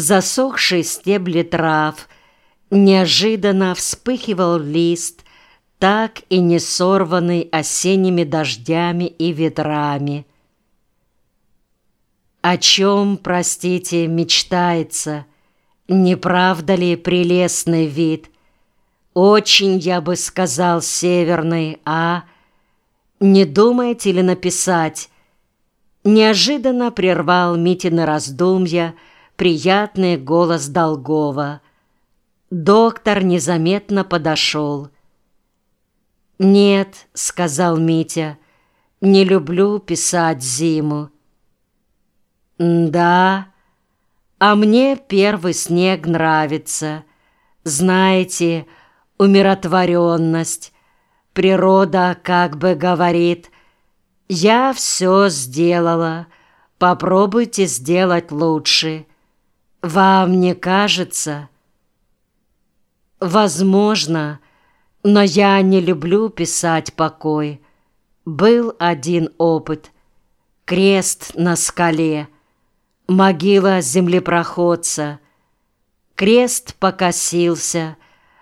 засохшие стебли трав, неожиданно вспыхивал лист, так и не сорванный осенними дождями и ветрами. О чем, простите, мечтается, не правда ли прелестный вид? Очень, я бы сказал, северный, а? Не думаете ли написать? Неожиданно прервал Митина раздумья приятный голос Долгова. Доктор незаметно подошел. «Нет», — сказал Митя, — «не люблю писать зиму». «Да, а мне первый снег нравится. Знаете, умиротворенность. Природа как бы говорит, «Я все сделала, попробуйте сделать лучше». Вам не кажется? Возможно, но я не люблю писать покой. Был один опыт. Крест на скале — могила землепроходца. Крест покосился,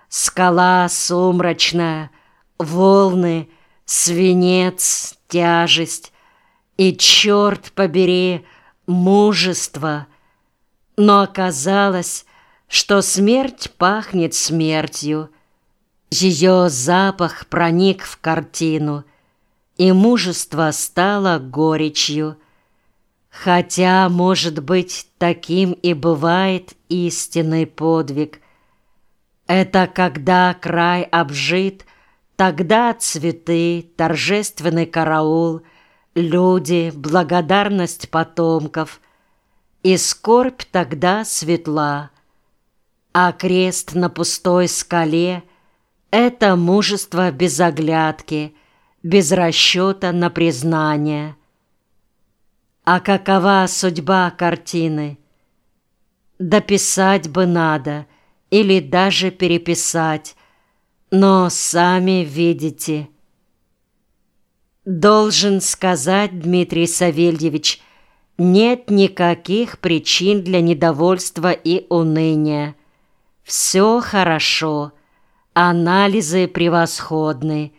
скала сумрачная, волны, свинец, тяжесть и, черт побери, мужество. Но оказалось, что смерть пахнет смертью. Ее запах проник в картину, и мужество стало горечью. Хотя, может быть, таким и бывает истинный подвиг. Это когда край обжит, тогда цветы, торжественный караул, люди, благодарность потомков, и скорбь тогда светла, а крест на пустой скале — это мужество без оглядки, без расчета на признание — а какова судьба картины? Дописать бы надо или даже переписать, но сами видите. Должен сказать, Дмитрий Савельевич, нет никаких причин для недовольства и уныния. Все хорошо, анализы превосходны.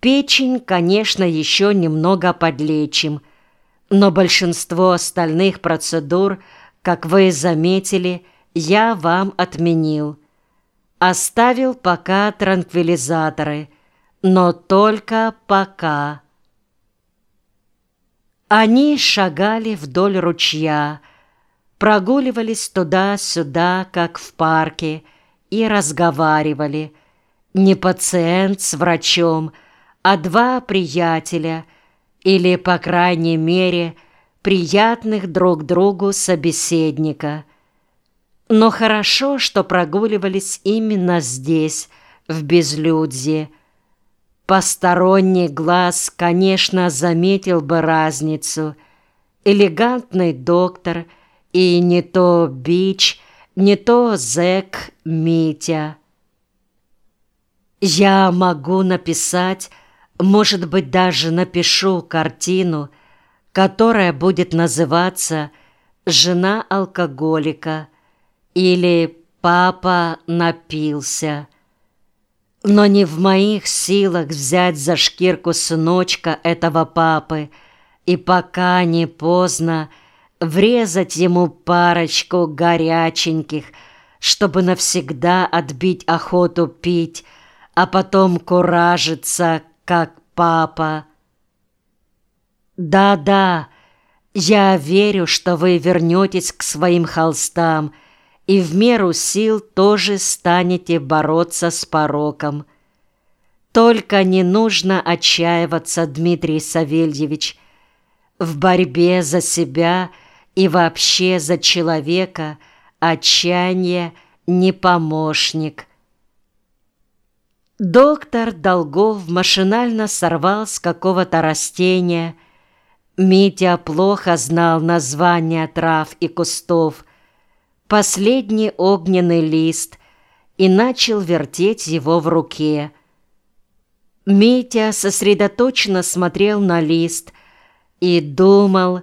Печень, конечно, еще немного подлечим – но большинство остальных процедур, как вы заметили, я вам отменил. Оставил пока транквилизаторы, но только пока. Они шагали вдоль ручья, прогуливались туда-сюда, как в парке, и разговаривали. Не пациент с врачом, а два приятеля — или, по крайней мере, приятных друг другу собеседника. Но хорошо, что прогуливались именно здесь, в безлюдье. Посторонний глаз, конечно, заметил бы разницу. Элегантный доктор и не то бич, не то зэк Митя. Я могу написать может быть, даже напишу картину, которая будет называться «Жена алкоголика» или «Папа напился». Но не в моих силах взять за шкирку сыночка этого папы и пока не поздно врезать ему парочку горяченьких, чтобы навсегда отбить охоту пить, а потом куражиться, как папа. Да-да, я верю, что вы вернетесь к своим холстам и в меру сил тоже станете бороться с пороком. Только не нужно отчаиваться, Дмитрий Савельевич. В борьбе за себя и вообще за человека отчаяние не помощник – Доктор Долгов машинально сорвал с какого-то растения. Митя плохо знал названия трав и кустов. Последний огненный лист и начал вертеть его в руке. Митя сосредоточенно смотрел на лист и думал,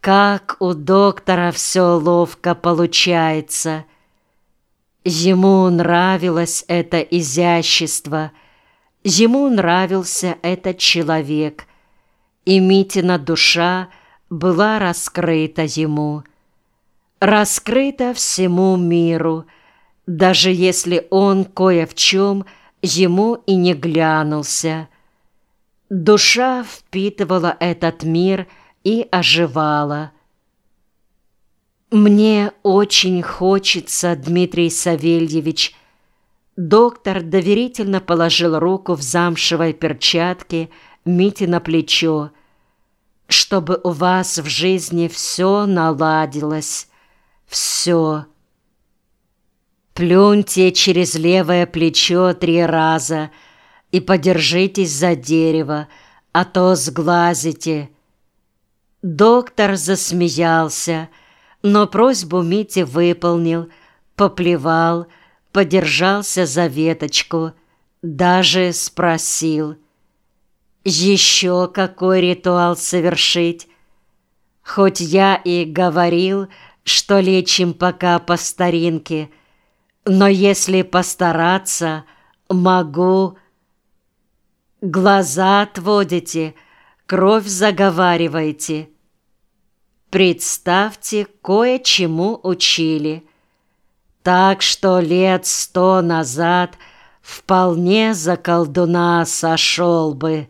Как у доктора все ловко получается. Ему нравилось это изящество, ему нравился этот человек, и Митина душа была раскрыта ему. Раскрыта всему миру, даже если он кое в чем ему и не глянулся. Душа впитывала этот мир и оживала. «Мне очень хочется, Дмитрий Савельевич», Доктор доверительно положил руку в замшевой перчатке Мите на плечо, чтобы у вас в жизни все наладилось, все. Плюньте через левое плечо три раза и подержитесь за дерево, а то сглазите. Доктор засмеялся, но просьбу Мити выполнил, поплевал, подержался за веточку, даже спросил, «Еще какой ритуал совершить?» Хоть я и говорил, что лечим пока по старинке, но если постараться, могу... Глаза отводите, кровь заговариваете. Представьте, кое-чему учили. Так что лет сто назад вполне за колдуна сошел бы.